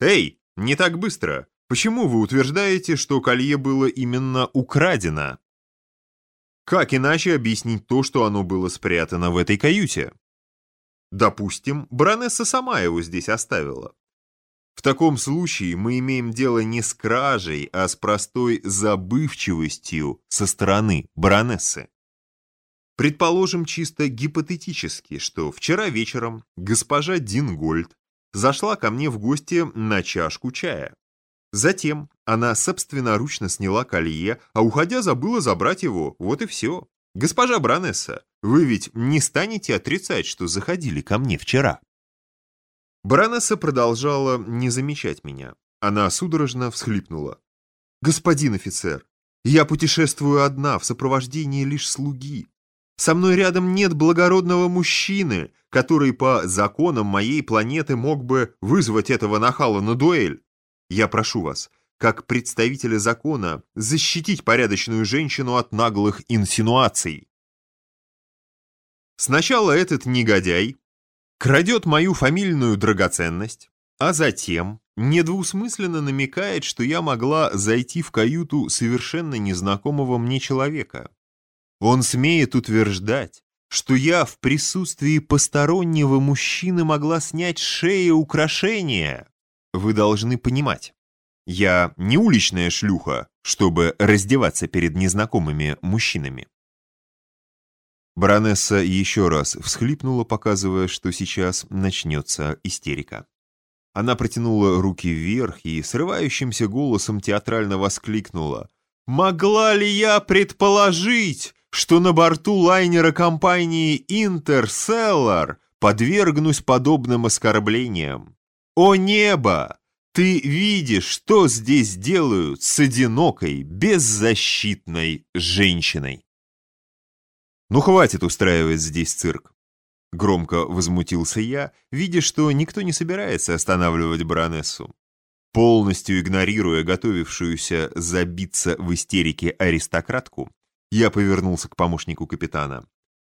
Эй, не так быстро! Почему вы утверждаете, что колье было именно украдено? Как иначе объяснить то, что оно было спрятано в этой каюте? Допустим, баронесса сама его здесь оставила. В таком случае мы имеем дело не с кражей, а с простой забывчивостью со стороны баронессы. Предположим чисто гипотетически, что вчера вечером госпожа Дингольд зашла ко мне в гости на чашку чая. Затем она собственноручно сняла колье, а уходя забыла забрать его, вот и все. Госпожа Бранесса, вы ведь не станете отрицать, что заходили ко мне вчера. Баронесса продолжала не замечать меня. Она судорожно всхлипнула. «Господин офицер, я путешествую одна, в сопровождении лишь слуги. Со мной рядом нет благородного мужчины, который по законам моей планеты мог бы вызвать этого нахала на дуэль. Я прошу вас, как представителя закона, защитить порядочную женщину от наглых инсинуаций. Сначала этот негодяй крадет мою фамильную драгоценность, а затем недвусмысленно намекает, что я могла зайти в каюту совершенно незнакомого мне человека. Он смеет утверждать, что я в присутствии постороннего мужчины могла снять с шеи украшения. Вы должны понимать, я не уличная шлюха, чтобы раздеваться перед незнакомыми мужчинами. Баронесса еще раз всхлипнула, показывая, что сейчас начнется истерика. Она протянула руки вверх и срывающимся голосом театрально воскликнула. «Могла ли я предположить, что на борту лайнера компании «Интерселлар» подвергнусь подобным оскорблениям? «О небо! Ты видишь, что здесь делают с одинокой, беззащитной женщиной!» «Ну, хватит устраивать здесь цирк!» Громко возмутился я, видя, что никто не собирается останавливать баронессу. Полностью игнорируя готовившуюся забиться в истерике аристократку, я повернулся к помощнику капитана.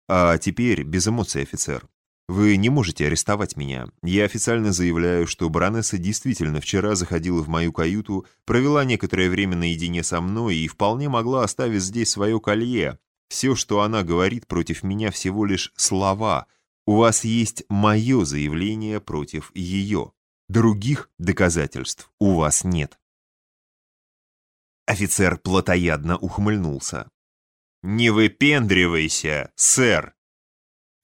«А теперь без эмоций, офицер. Вы не можете арестовать меня. Я официально заявляю, что баронесса действительно вчера заходила в мою каюту, провела некоторое время наедине со мной и вполне могла оставить здесь свое колье. Все, что она говорит против меня, всего лишь слова. У вас есть мое заявление против ее. Других доказательств у вас нет. Офицер плотоядно ухмыльнулся. «Не выпендривайся, сэр!»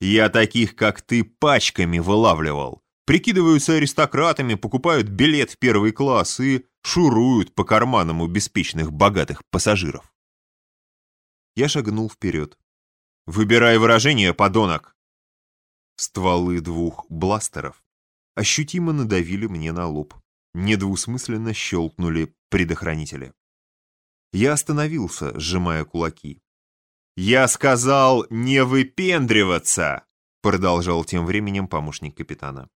Я таких, как ты, пачками вылавливал. Прикидываются аристократами, покупают билет в первый класс и шуруют по карманам у беспечных богатых пассажиров. Я шагнул вперед. «Выбирай выражение, подонок!» Стволы двух бластеров ощутимо надавили мне на лоб. Недвусмысленно щелкнули предохранители. Я остановился, сжимая кулаки. «Я сказал не выпендриваться!» Продолжал тем временем помощник капитана.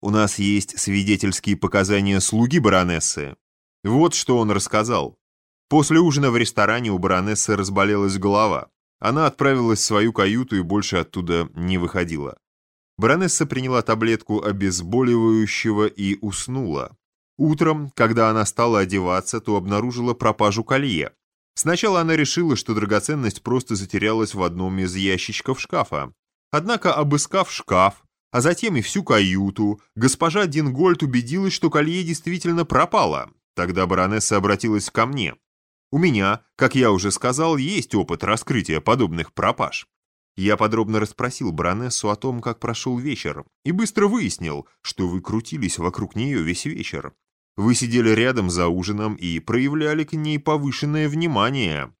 «У нас есть свидетельские показания слуги баронессы. Вот что он рассказал. После ужина в ресторане у баронессы разболелась голова. Она отправилась в свою каюту и больше оттуда не выходила. Баронесса приняла таблетку обезболивающего и уснула. Утром, когда она стала одеваться, то обнаружила пропажу колье. Сначала она решила, что драгоценность просто затерялась в одном из ящичков шкафа. Однако, обыскав шкаф, а затем и всю каюту, госпожа Дингольд убедилась, что колье действительно пропало. Тогда баронесса обратилась ко мне. У меня, как я уже сказал, есть опыт раскрытия подобных пропаж. Я подробно расспросил баронессу о том, как прошел вечер, и быстро выяснил, что вы крутились вокруг нее весь вечер. Вы сидели рядом за ужином и проявляли к ней повышенное внимание.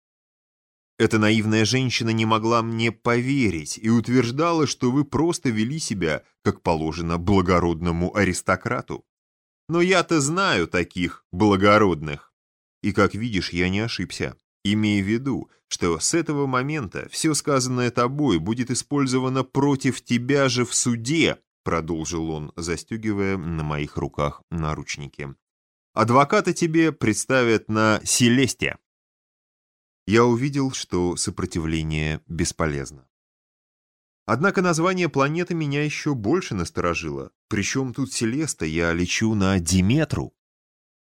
Эта наивная женщина не могла мне поверить и утверждала, что вы просто вели себя, как положено, благородному аристократу. Но я-то знаю таких благородных. И, как видишь, я не ошибся, имея в виду, что с этого момента все сказанное тобой будет использовано против тебя же в суде, продолжил он, застегивая на моих руках наручники. Адвоката тебе представят на Селесте. Я увидел, что сопротивление бесполезно. Однако название планеты меня еще больше насторожило. Причем тут Селеста, я лечу на Диметру.